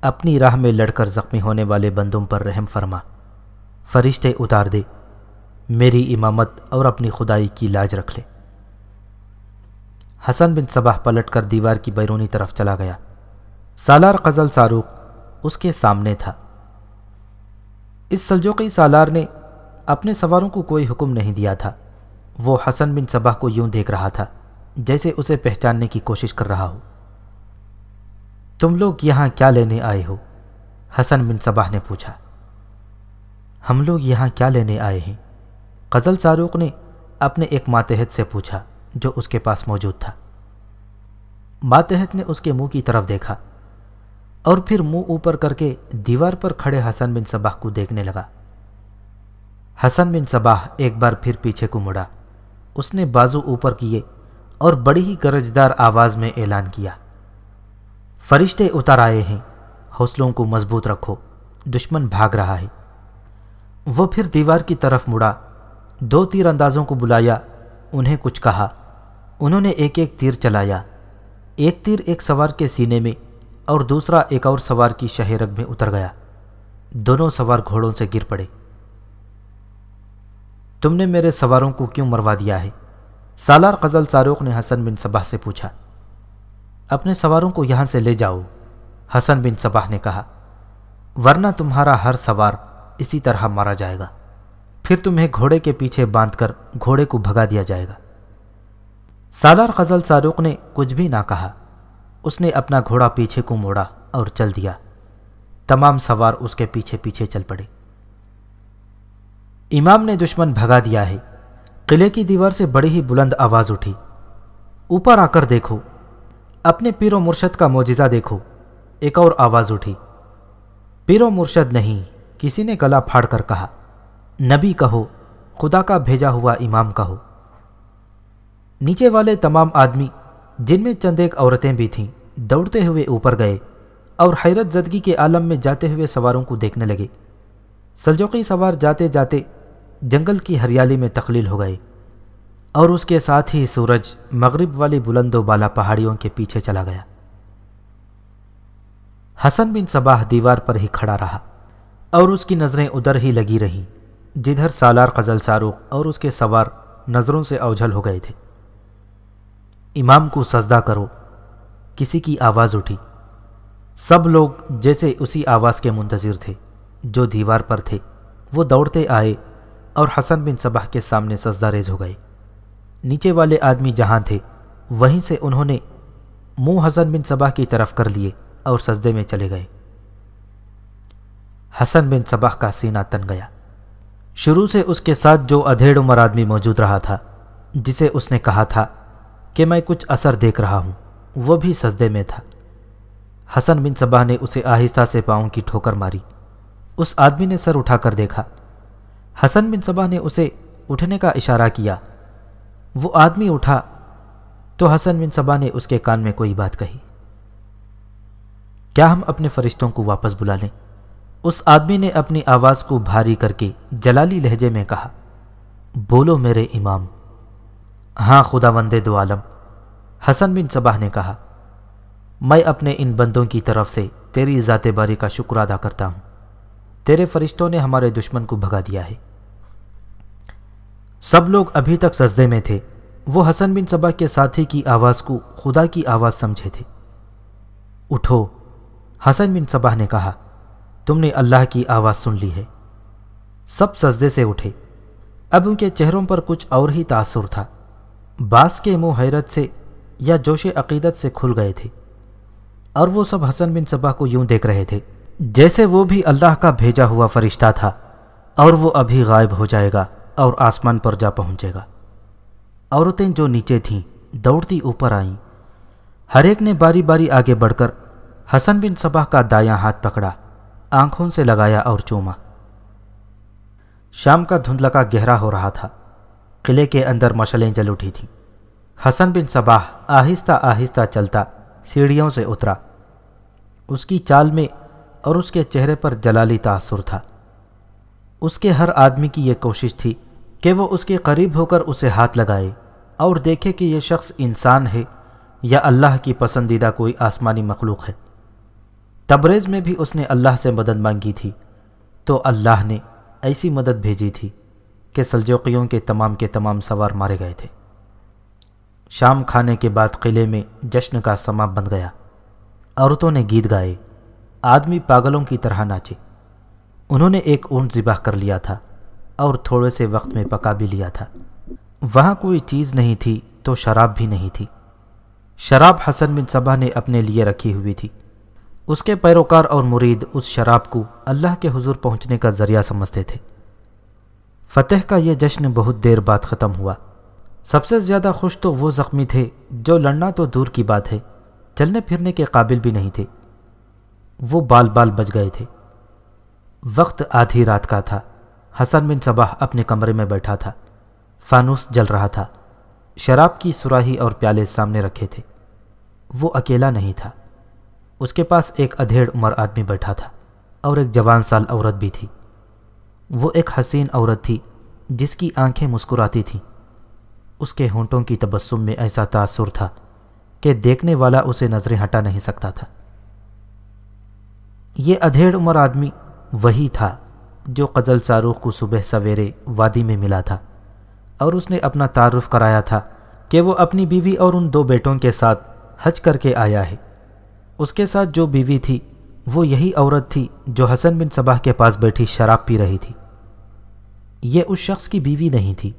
اپنی راہ میں لڑ کر زخمی ہونے والے بندوں پر رحم فرما۔ فرشتے اتار دے۔ میری امامت اور اپنی خدائی کی لاج رکھ لے۔ حسن بن صبح پلٹ کر دیوار کی بیرونی طرف چلا گیا۔ سالار قزل ساروق اس کے سامنے تھا۔ اس سلجوقی سالار نے اپنے سواروں کو کوئی حکم نہیں دیا تھا۔ وہ حسن بن صبح کو یوں دیکھ رہا تھا۔ جیسے اسے پہچاننے کی کوشش کر رہا ہو۔ تم لوگ یہاں کیا لینے آئے ہو؟ حسن بن صبح نے پوچھا۔ ہم لوگ یہاں کیا لینے آئے ہیں؟ قزل ساروق نے اپنے ایک ماتحت سے پوچھا جو اس کے پاس موجود تھا۔ ماتحت نے اس کے منہ کی طرف دیکھا اور پھر منہ اوپر کر کے دیوار پر کھڑے حسن بن صباح کو دیکھنے لگا۔ حسن بن صباح ایک بار پھر پیچھے کو مڑا۔ اس نے بازو اوپر کیے اور بڑی ہی گرجدار آواز میں اعلان کیا۔ فرشتے اتر آئے ہیں، حوصلوں کو مضبوط رکھو، دشمن بھاگ رہا ہے۔ وہ پھر دیوار کی طرف مڑا، دو تیر اندازوں کو بلایا، انہیں کچھ کہا۔ انہوں نے ایک ایک تیر چلایا۔ ایک تیر ایک سوار کے سینے میں اور دوسرا ایک اور سوار کی شہرگ میں اتر گیا۔ دونوں سوار گھوڑوں سے گر پڑے۔ تم نے میرے سواروں کو کیوں مروا دیا ہے؟ سالار قزل ساروق نے حسن بن صباح سے پوچھا، اپنے سواروں کو یہاں سے لے جاؤ؟ حسن بن صباح نے کہا، ورنہ تمہارا ہر سوار اسی طرح مارا جائے گا۔ پھر تمہیں گھوڑے کے پیچھے باندھ کر گھوڑے کو بھگا دیا جائے گا۔ سالار قزل ساروق نے کچھ بھی نہ کہا۔ اس نے اپنا گھوڑا پیچھے کو موڑا اور چل دیا۔ تمام سوار اس کے پیچھے پیچھے چل پڑے۔ امام نے دشمن بھگا دیا ہے۔ قلعے کی دیوار سے بڑی ہی بلند آواز اٹھی۔ اوپر آ کر دیکھو۔ اپنے پیر و مرشد کا معجزہ دیکھو۔ ایک اور آواز اٹھی۔ پیر و مرشد نہیں، کسی نے گلا پھاڑ کر کہا، نبی کہو، خدا کا بھیجا ہوا امام کہو۔ نیچے والے تمام آدمی، جن میں چند ایک عورتیں بھی تھیں، دوڑتے ہوئے اوپر گئے اور حیرت زدگی کے عالم میں جاتے ہوئے سواروں کو دیکھنے لگے۔ سلجوقی سوار جاتے جاتے جنگل کی ہریالی میں تخلیل ہو گئے اور اس کے ساتھ ہی سورج مغرب والی بلند و بالا پہاڑیوں کے پیچھے چلا گیا۔ حسن بن صباح دیوار پر ہی کھڑا رہا اور اس کی نظریں ادھر ہی لگی رہیں، جدھر سالار قزل ساروق اور اس کے سوار نظروں سے اوجھل ہو گئے تھے۔ امام کو سجدہ کرو، کسی کی آواز اٹھی۔ سب لوگ جیسے اسی آواز کے منتظر تھے، جو دیوار پر تھے، وہ دوڑتے آئے اور حسن بن صبح کے سامنے سجدہ ریز ہو گئے نیچے والے آدمی جہاں تھے، وہیں سے انہوں نے منہ حسن بن صبح کی طرف کر لیے اور سجدے میں چلے گئے۔ حسن بن صبح کا سینہ تن گیا۔ شروع سے اس کے ساتھ جو ادھیڑ عمر آدمی موجود رہا تھا، جسے اس نے کہا تھا کہ میں کچھ اثر دیکھ رہا ہوں، وہ بھی سجدے میں تھا۔ حسن بن صبح نے اسے آہستہ سے پاؤں کی ٹھوکر ماری۔ اس آدمی نے سر اٹھا کر دیکھا۔ حسن بن صبح نے اسے اٹھنے کا اشارہ کیا۔ وہ آدمی اٹھا تو حسن بن صبح نے اس کے کان میں کوئی بات کہی۔ کیا ہم اپنے فرشتوں کو واپس بلا لیں؟ اس آدمی نے اپنی آواز کو بھاری کر کے جلالی لہجے میں کہا، بولو میرے امام۔ ہاں خدا وندے دو عالم۔ حسن بن صباح نے کہا، میں اپنے ان بندوں کی طرف سے تیری ذات باری کا شکر ادا کرتا ہوں۔ تیرے فرشتوں نے ہمارے دشمن کو بھگا دیا ہے۔ سب لوگ ابھی تک سجدے میں تھے۔ وہ حسن بن صبا کے ساتھی کی آواز کو خدا کی آواز سمجھے تھے۔ اٹھو، حسن بن صباح نے کہا، تم نے اللہ کی آواز سن لی ہے۔ سب سجدے سے اٹھے۔ اب ان کے چہروں پر کچھ اور ہی تاثر تھا۔ باس کے منہ حیرت سے یا جوش عقیدت سے کھل گئے تھے۔ اور وہ سب حسن بن صبا کو یوں دیکھ رہے تھے، جیسے وہ بھی اللہ کا بھیجا ہوا فرشتہ تھا اور وہ ابھی غائب ہو جائے گا۔ اور آسمان پر جا پہنچے گا۔ عورتیں جو نیچے تھیں، دوڑتی اوپر آئیں۔ ہر ایک نے باری باری آگے بڑھ کر حسن بن صبح کا دایاں ہاتھ پکڑا، آنکھوں سے لگایا اور چوما۔ شام کا دھندلکا گہرا ہو رہا تھا۔ قلعے کے اندر مشلیں جل اٹھی تھیں۔ حسن بن صباح آہستہ آہستہ چلتا سیڑھیوں سے اترا۔ اس کی چال میں اور اس کے چہرے پر جلالی تاثر تھا۔ اس کے ہر آدمی کی یہ کوشش تھی کہ وہ اس کے قریب ہو کر اسے ہاتھ لگائے اور دیکھے کہ یہ شخص انسان ہے یا اللہ کی پسندیدہ کوئی آسمانی مخلوق ہے۔ تبریز میں بھی اس نے اللہ سے مدد مانگی تھی۔ تو اللہ نے ایسی مدد بھیجی تھی کہ سلجوقیوں کے تمام کے تمام سوار مارے گئے تھے۔ شام کھانے کے بعد قلعے میں جشن کا سما بن گیا۔ عورتوں نے گیت گائے۔ آدمی پاگلوں کی طرح ناچے۔ انہوں نے ایک اونٹ ذبح کر لیا تھا۔ اور تھوڑے سے وقت میں پکا بھی لیا تھا۔ وہاں کوئی چیز نہیں تھی تو شراب بھی نہیں تھی۔ شراب حسن بن صبح نے اپنے لیے رکھی ہوئی تھی۔ اس کے پیروکار اور مرید اس شراب کو اللہ کے حضور پہنچنے کا ذریعہ سمجھتے تھے۔ فتح کا یہ جشن بہت دیر بعد ختم ہوا۔ سب سے زیادہ خوش تو وہ زخمی تھے جو لڑنا تو دور کی بات ہے، چلنے پھرنے کے قابل بھی نہیں تھے۔ وہ بال بال بچ گئے تھے۔ وقت آدھی رات کا تھا۔ حسن بن صباح اپنے کمرے میں بیٹھا تھا۔ فانوس جل رہا تھا۔ شراب کی سراہی اور پیالے سامنے رکھے تھے۔ وہ اکیلا نہیں تھا۔ اس کے پاس ایک ادھیڑ عمر آدمی بیٹھا تھا اور ایک جوان سال عورت بھی تھی۔ وہ ایک حسین عورت تھی جس کی آنکھیں مسکراتی تھیں۔ اس کے ہونٹوں کی تبسم میں ایسا تاثر تھا کہ دیکھنے والا اسے نظریں ہٹا نہیں سکتا تھا۔ یہ ادھیڑ عمر آدمی وہی تھا جو قزل ساروخ کو صبح سویرے وادی میں ملا تھا اور اس نے اپنا تعارف کرایا تھا کہ وہ اپنی بیوی اور ان دو بیٹوں کے ساتھ حج کر کے آیا ہے۔ اس کے ساتھ جو بیوی تھی، وہ یہی عورت تھی جو حسن بن صباح کے پاس بیٹھی شراب پی رہی تھی۔ یہ اس شخص کی بیوی نہیں تھی،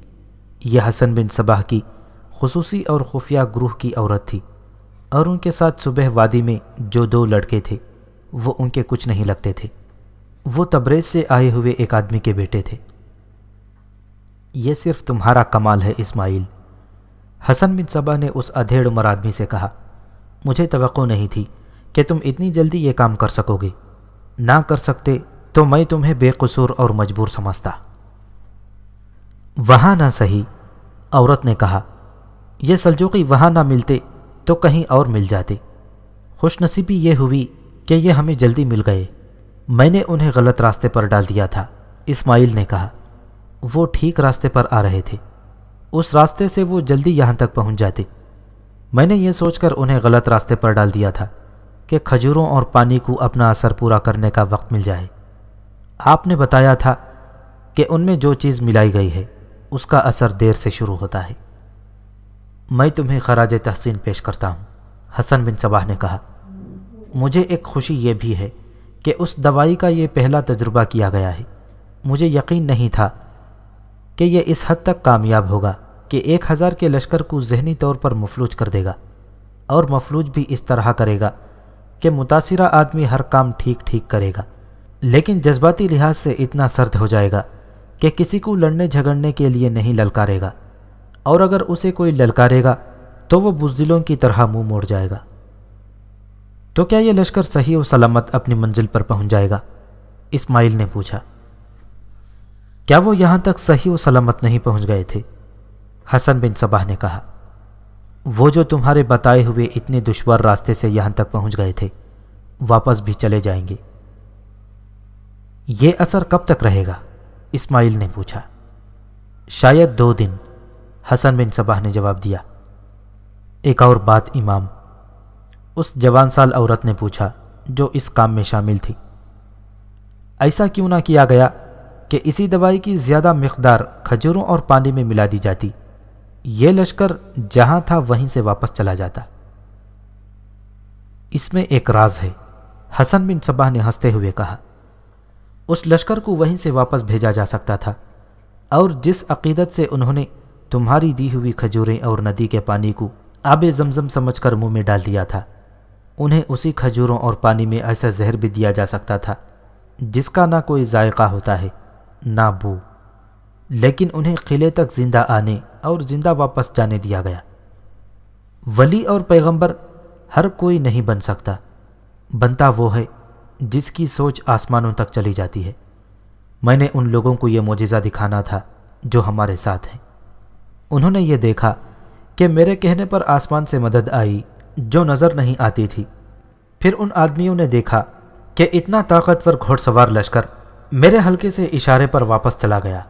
یہ حسن بن صباح کی خصوصی اور خفیہ گروہ کی عورت تھی۔ اور ان کے ساتھ صبح وادی میں جو دو لڑکے تھے، وہ ان کے کچھ نہیں لگتے تھے۔ وہ تبریز سے آئے ہوئے ایک آدمی کے بیٹے تھے۔ یہ صرف تمہارا کمال ہے اسماعیل۔ حسن بن صبا نے اس ادھیڑ عمر آدمی سے کہا، مجھے توقع نہیں تھی کہ تم اتنی جلدی یہ کام کر سکو گے۔ نہ کر سکتے تو میں تمہیں بے قصور اور مجبور سمجھتا۔ وہاں نہ صحیح، عورت نے کہا، یہ سلجوقی وہاں نہ ملتے تو کہیں اور مل جاتے۔ خوش نصیبی یہ ہوئی کہ یہ ہمیں جلدی مل گئے۔ میں نے انہیں غلط راستے پر ڈال دیا تھا۔ اسماعیل نے کہا، وہ ٹھیک راستے پر آ رہے تھے۔ اس راستے سے وہ جلدی یہاں تک پہنچ جاتے۔ میں نے یہ سوچ کر انہیں غلط راستے پر ڈال دیا تھا کہ کھجوروں اور پانی کو اپنا اثر پورا کرنے کا وقت مل جائے۔ آپ نے بتایا تھا کہ ان میں جو چیز ملائی گئی ہے، اس کا اثر دیر سے شروع ہوتا ہے۔ میں تمہیں خراج تحسین پیش کرتا ہوں۔ حسن بن صباح نے کہا، مجھے ایک خوشی یہ بھی ہے کہ اس دوائی کا یہ پہلا تجربہ کیا گیا ہے۔ مجھے یقین نہیں تھا کہ یہ اس حد تک کامیاب ہوگا کہ ایک ہزار کے لشکر کو ذہنی طور پر مفلوج کر دے گا اور مفلوج بھی اس طرح کرے گا کہ متاثرہ آدمی ہر کام ٹھیک ٹھیک کرے گا۔ لیکن جذباتی لحاظ سے اتنا سرد ہو جائے گا کہ کسی کو لڑنے جھگڑنے کے لیے نہیں للکارے گا۔ اور اگر اسے کوئی للکارے گا تو وہ بزدلوں کی طرح منہ موڑ جائے گا۔ تو کیا یہ لشکر صحیح و سلامت اپنی منزل پر پہنچ جائے گا؟ اسماعیل نے پوچھا۔ کیا وہ یہاں تک صحیح و سلامت نہیں پہنچ گئے تھے؟ حسن بن صباح نے کہا۔ وہ جو تمہارے بتائے ہوئے اتنے دشوار راستے سے یہاں تک پہنچ گئے تھے، واپس بھی چلے جائیں گے۔ یہ اثر کب تک رہے گا؟ اسماعیل نے پوچھا۔ شاید دو دن۔ حسن بن صباح نے جواب دیا۔ ایک اور بات، امام۔ اس جوان سال عورت نے پوچھا جو اس کام میں شامل تھی۔ ایسا کیوں نہ کیا گیا کہ اسی دوائی کی زیادہ مقدار کھجوروں اور پانی میں ملا دی جاتی۔ یہ لشکر جہاں تھا وہیں سے واپس چلا جاتا۔ اس میں ایک راز ہے، حسن بن صباح نے ہنستے ہوئے کہا، اس لشکر کو وہیں سے واپس بھیجا جا سکتا تھا۔ اور جس عقیدت سے انہوں نے تمہاری دی ہوئی کھجوریں اور ندی کے پانی کو آب زمزم سمجھ کر منہ میں ڈال دیا تھا۔ انہیں اسی کھجوروں اور پانی میں ایسا زہر بھی دیا جا سکتا تھا، جس کا نہ کوئی ذائقہ ہوتا ہے، نہ بو۔ لیکن انہیں قلعے تک زندہ آنے اور زندہ واپس جانے دیا گیا۔ ولی اور پیغمبر ہر کوئی نہیں بن سکتا۔ بنتا وہ ہے جس کی سوچ آسمانوں تک چلی جاتی ہے۔ میں نے ان لوگوں کو یہ معجزہ دکھانا تھا جو ہمارے ساتھ ہیں۔ انہوں نے یہ دیکھا کہ میرے کہنے پر آسمان سے مدد آئی جو نظر نہیں آتی تھی۔ پھر ان آدمیوں نے دیکھا کہ اتنا طاقتور گھوڑ سوار لشکر میرے ہلکے سے اشارے پر واپس چلا گیا۔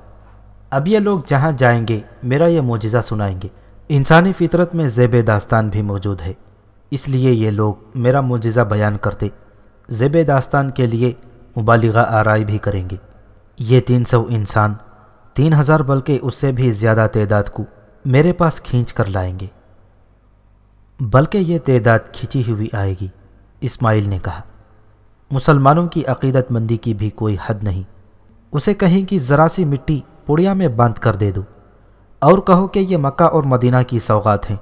اب یہ لوگ جہاں جائیں گے، میرا یہ معجزہ سنائیں گے۔ انسانی فطرت میں زیب داستان بھی موجود ہے۔ اس لیے یہ لوگ میرا معجزہ بیان کرتے، زیب داستان کے لیے مبالغہ آرائی بھی کریں گے۔ یہ تین سو انسان، تین ہزار بلکہ اس سے بھی زیادہ تعداد کو میرے پاس کھینچ کر لائیں گے۔ بلکہ یہ تعداد کھینچی ہوئی آئے گی۔ اسماعیل نے کہا، مسلمانوں کی عقیدت مندی کی بھی کوئی حد نہیں۔ اسے کہیں کہ ذرا سی مٹی پڑیا میں باندھ کر دے دو۔ اور کہو کہ یہ مکہ اور مدینہ کی سوغات ہیں۔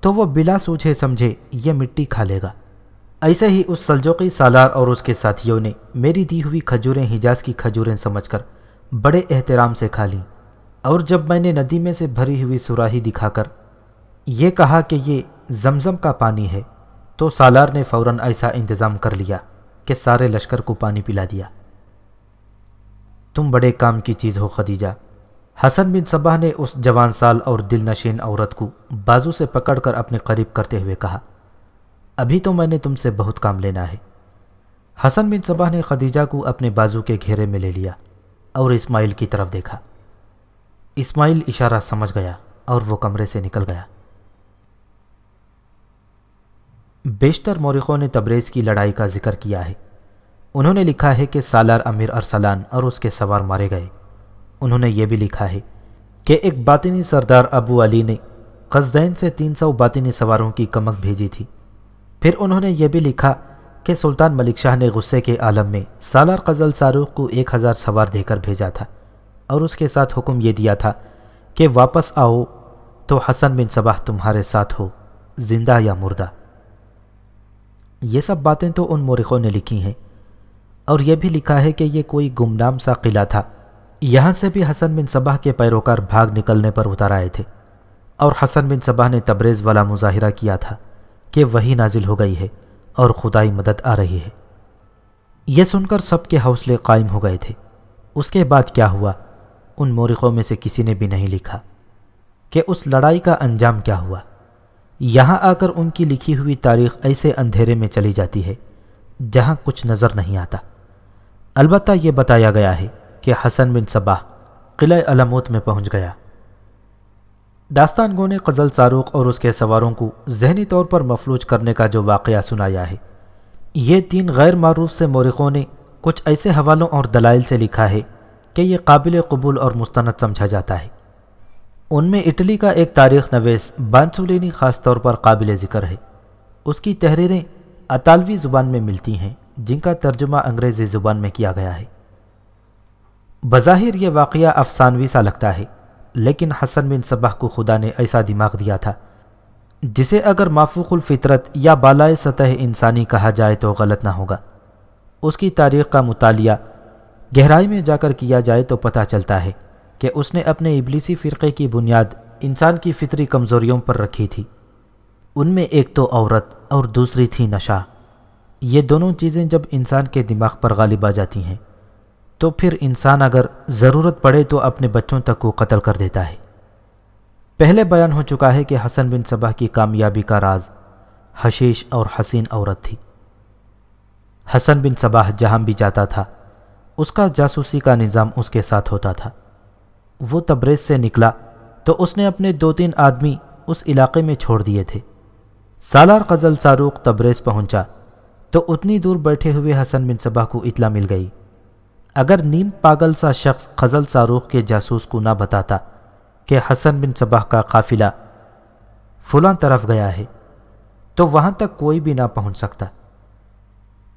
تو وہ بلا سوچے سمجھے یہ مٹی کھا لے گا۔ ایسے ہی اس سلجوقی سالار اور اس کے ساتھیوں نے میری دی ہوئی کھجوریں، حجاز کی کھجوریں سمجھ کر بڑے احترام سے کھا لیں۔ اور جب میں نے ندی میں سے بھری ہوئی سراہی دکھا کر یہ کہا کہ یہ زمزم کا پانی ہے تو سالار نے فوراً ایسا انتظام کر لیا کہ سارے لشکر کو پانی پلا دیا۔ تم بڑے کام کی چیز ہو خدیجہ۔ حسن بن صبح نے اس جوان سال اور دل نشین عورت کو بازو سے پکڑ کر اپنے قریب کرتے ہوئے کہا، ابھی تو میں نے تم سے بہت کام لینا ہے۔ حسن بن صبح نے خدیجہ کو اپنے بازو کے گھیرے میں لے لیا اور اسماعیل کی طرف دیکھا۔ اسماعیل اشارہ سمجھ گیا اور وہ کمرے سے نکل گیا۔ بیشتر مورخوں نے تبریز کی لڑائی کا ذکر کیا ہے۔ انہوں نے لکھا ہے کہ سالار امیر ارسلان اور اس کے سوار مارے گئے۔ انہوں نے یہ بھی لکھا ہے کہ ایک باطنی سردار ابو علی نے قصدین سے تین سو باطنی سواروں کی کمک بھیجی تھی۔ پھر انہوں نے یہ بھی لکھا کہ سلطان ملک شاہ نے غصے کے عالم میں سالار قزل ساروخ کو ایک ہزار سوار دے کر بھیجا تھا اور اس کے ساتھ حکم یہ دیا تھا کہ واپس آؤ تو حسن بن صباح تمہارے ساتھ ہو، زندہ یا مردہ۔ یہ سب باتیں تو ان مورخوں نے لکھی ہیں۔ اور یہ بھی لکھا ہے کہ یہ کوئی گمنام سا قلعہ تھا۔ یہاں سے بھی حسن بن صباح کے پیروکار بھاگ نکلنے پر اتر آئے تھے۔ اور حسن بن صباح نے تبریز والا مظاہرہ کیا تھا کہ وہی نازل ہو گئی ہے اور خدائی مدد آ رہی ہے۔ یہ سن کر سب کے حوصلے قائم ہو گئے تھے۔ اس کے بعد کیا ہوا؟ ان مورخوں میں سے کسی نے بھی نہیں لکھا کہ اس لڑائی کا انجام کیا ہوا۔ یہاں آ کر ان کی لکھی ہوئی تاریخ ایسے اندھیرے میں چلی جاتی ہے جہاں کچھ نظر نہیں آتا۔ البتہ یہ بتایا گیا ہے کہ حسن بن صباح قلعہ علموت میں پہنچ گیا۔ داستان گو نے قزل ساروق اور اس کے سواروں کو ذہنی طور پر مفلوج کرنے کا جو واقعہ سنایا ہے۔ یہ تین غیر معروف سے مورخوں نے کچھ ایسے حوالوں اور دلائل سے لکھا ہے کہ یہ قابل قبول اور مستند سمجھا جاتا ہے۔ ان میں اٹلی کا ایک تاریخ نویس بانسولینی خاص طور پر قابل ذکر ہے۔ اس کی تحریریں اطالوی زبان میں ملتی ہیں، جن کا ترجمہ انگریزی زبان میں کیا گیا ہے۔ بظاہر یہ واقعہ افسانوی سا لگتا ہے، لیکن حسن بن صبح کو خدا نے ایسا دماغ دیا تھا۔ جسے اگر مافوق الفطرت یا بالائے سطح انسانی کہا جائے تو غلط نہ ہوگا۔ اس کی تاریخ کا مطالعہ گہرائی میں جا کر کیا جائے تو پتہ چلتا ہے۔ کہ اس نے اپنے ابلیسی فرقے کی بنیاد انسان کی فطری کمزوریوں پر رکھی تھی۔ ان میں ایک تو عورت اور دوسری تھی نشہ۔ یہ دونوں چیزیں جب انسان کے دماغ پر غالب آ جاتی ہیں، تو پھر انسان اگر ضرورت پڑے تو اپنے بچوں تک کو قتل کر دیتا ہے۔ پہلے بیان ہو چکا ہے کہ حسن بن صبح کی کامیابی کا راز حشیش اور حسین عورت تھی۔ حسن بن صباح جہاں بھی جاتا تھا، اس کا جاسوسی کا نظام اس کے ساتھ ہوتا تھا۔ وہ تبریز سے نکلا تو اس نے اپنے دو تین آدمی اس علاقے میں چھوڑ دیے تھے۔ سالار قزل ساروق تبریز پہنچا تو اتنی دور بیٹھے ہوئے حسن بن صبح کو اطلاع مل گئی۔ اگر نیم پاگل سا شخص قزل ساروق کے جاسوس کو نہ بتاتا کہ حسن بن صبح کا قافلہ فلاں طرف گیا ہے تو وہاں تک کوئی بھی نہ پہنچ سکتا۔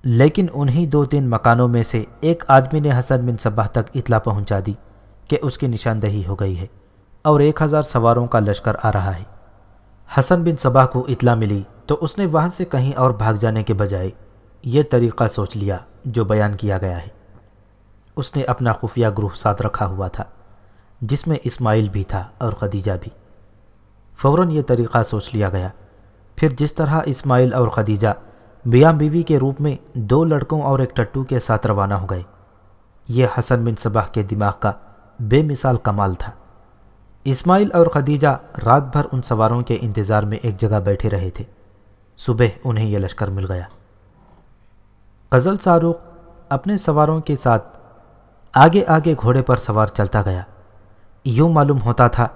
لیکن انہی دو تین مکانوں میں سے ایک آدمی نے حسن بن صبح تک اطلاع پہنچا دی۔ کہ اس کی نشاندہی ہو گئی ہے اور ایک ہزار سواروں کا لشکر آ رہا ہے۔ حسن بن صبح کو اطلاع ملی تو اس نے وہاں سے کہیں اور بھاگ جانے کے بجائے یہ طریقہ سوچ لیا جو بیان کیا گیا ہے۔ اس نے اپنا خفیہ گروہ ساتھ رکھا ہوا تھا، جس میں اسماعیل بھی تھا اور خدیجہ بھی۔ فوراً یہ طریقہ سوچ لیا گیا۔ پھر جس طرح اسماعیل اور خدیجہ بیاں بیوی کے روپ میں دو لڑکوں اور ایک ٹٹو کے ساتھ روانہ ہو گئے، یہ حسن بن صبح کے دماغ کا بے مثال کمال تھا۔ اسماعیل اور خدیجہ رات بھر ان سواروں کے انتظار میں ایک جگہ بیٹھے رہے تھے۔ صبح انہیں یہ لشکر مل گیا۔ غزل ساروق اپنے سواروں کے ساتھ آگے آگے گھوڑے پر سوار چلتا گیا۔ یوں معلوم ہوتا تھا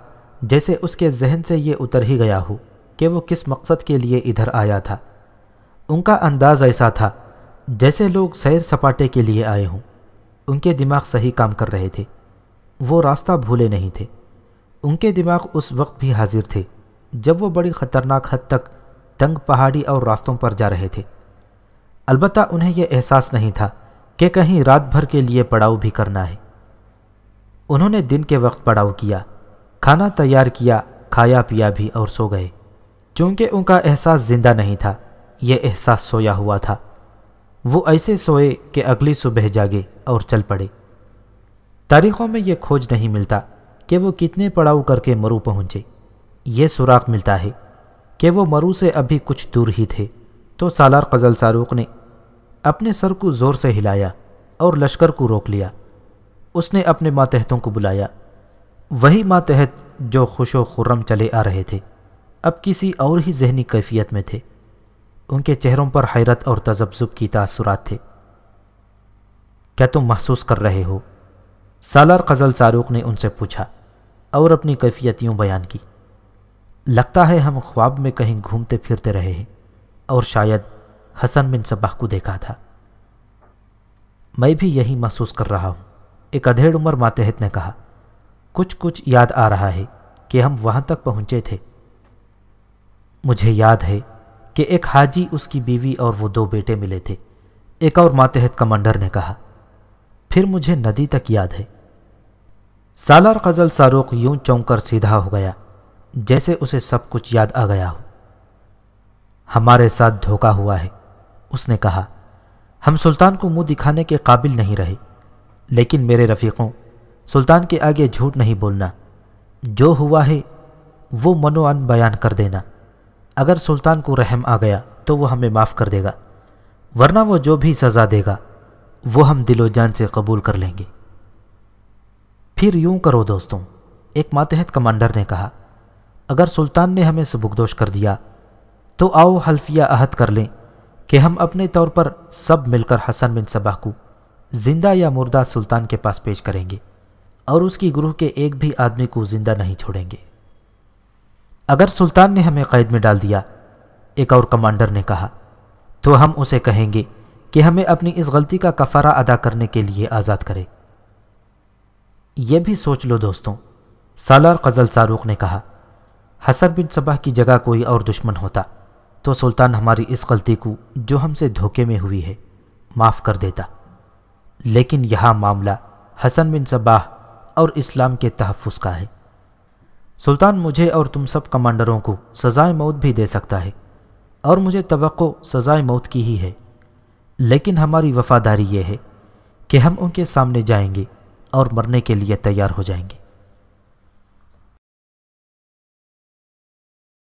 جیسے اس کے ذہن سے یہ اتر ہی گیا ہو کہ وہ کس مقصد کے لیے ادھر آیا تھا۔ ان کا انداز ایسا تھا جیسے لوگ سیر سپاٹے کے لیے آئے ہوں۔ ان کے دماغ صحیح کام کر رہے تھے۔ وہ راستہ بھولے نہیں تھے۔ ان کے دماغ اس وقت بھی حاضر تھے جب وہ بڑی خطرناک حد تک تنگ پہاڑی اور راستوں پر جا رہے تھے۔ البتہ انہیں یہ احساس نہیں تھا کہ کہیں رات بھر کے لیے پڑاؤ بھی کرنا ہے۔ انہوں نے دن کے وقت پڑاؤ کیا، کھانا تیار کیا، کھایا پیا بھی اور سو گئے۔ چونکہ ان کا احساس زندہ نہیں تھا، یہ احساس سویا ہوا تھا۔ وہ ایسے سوئے کہ اگلی صبح جاگے اور چل پڑے۔ تاریخوں میں یہ کھوج نہیں ملتا کہ وہ کتنے پڑاؤ کر کے مرو پہنچے۔ یہ سراغ ملتا ہے کہ وہ مرو سے ابھی کچھ دور ہی تھے۔ تو سالار قزل ساروق نے اپنے سر کو زور سے ہلایا اور لشکر کو روک لیا۔ اس نے اپنے ماتحتوں کو بلایا۔ وہی ماتحت جو خوش و خرم چلے آ رہے تھے۔ اب کسی اور ہی ذہنی کیفیت میں تھے۔ ان کے چہروں پر حیرت اور تذبذب کی تاثرات تھے۔ کیا تم محسوس کر رہے ہو؟ سالار قزل ساروق نے ان سے پوچھا، اور اپنی کیفیتیوں بیان کی۔ لگتا ہے ہم خواب میں کہیں گھومتے پھرتے رہے ہیں، اور شاید حسن بن صبح کو دیکھا تھا۔ میں بھی یہی محسوس کر رہا ہوں، ایک ادھیڑ عمر ماتحت نے کہا، کچھ کچھ یاد آ رہا ہے کہ ہم وہاں تک پہنچے تھے۔ مجھے یاد ہے کہ ایک حاجی اس کی بیوی اور وہ دو بیٹے ملے تھے۔ ایک اور ماتحت کمانڈر نے کہا، پھر مجھے ندی تک یاد ہے۔ سالار قزل ساروق یوں چونک کر سیدھا ہو گیا، جیسے اسے سب کچھ یاد آ گیا ہو۔ ہمارے ساتھ دھوکا ہوا ہے، اس نے کہا۔ ہم سلطان کو منہ دکھانے کے قابل نہیں رہے، لیکن میرے رفیقوں، سلطان کے آگے جھوٹ نہیں بولنا۔ جو ہوا ہے، وہ منوان بیان کر دینا۔ اگر سلطان کو رحم آ گیا، تو وہ ہمیں معاف کر دے گا۔ ورنہ وہ جو بھی سزا دے گا، وہ ہم دل و جان سے قبول کر لیں گے۔ پھر یوں کرو دوستوں، ایک ماتحت کمانڈر نے کہا، اگر سلطان نے ہمیں سبکدوش کر دیا، تو آؤ حلفیہ عہد کر لیں کہ ہم اپنے طور پر سب مل کر حسن بن صبح کو زندہ یا مردہ سلطان کے پاس پیش کریں گے اور اس کی گروہ کے ایک بھی آدمی کو زندہ نہیں چھوڑیں گے۔ اگر سلطان نے ہمیں قید میں ڈال دیا، ایک اور کمانڈر نے کہا، تو ہم اسے کہیں گے کہ ہمیں اپنی اس غلطی کا کفارہ ادا کرنے کے لیے آزاد کرے۔ یہ بھی سوچ لو دوستوں، سالار قزل ساروق نے کہا، حسن بن صبح کی جگہ کوئی اور دشمن ہوتا، تو سلطان ہماری اس غلطی کو جو ہم سے دھوکے میں ہوئی ہے، معاف کر دیتا۔ لیکن یہاں معاملہ حسن بن صباح اور اسلام کے تحفظ کا ہے۔ سلطان مجھے اور تم سب کمانڈروں کو سزائے موت بھی دے سکتا ہے، اور مجھے توقع سزائے موت کی ہی ہے۔ لیکن ہماری وفاداری یہ ہے کہ ہم ان کے سامنے جائیں گے۔ اور مرنے کے لیے تیار ہو جائیں گے۔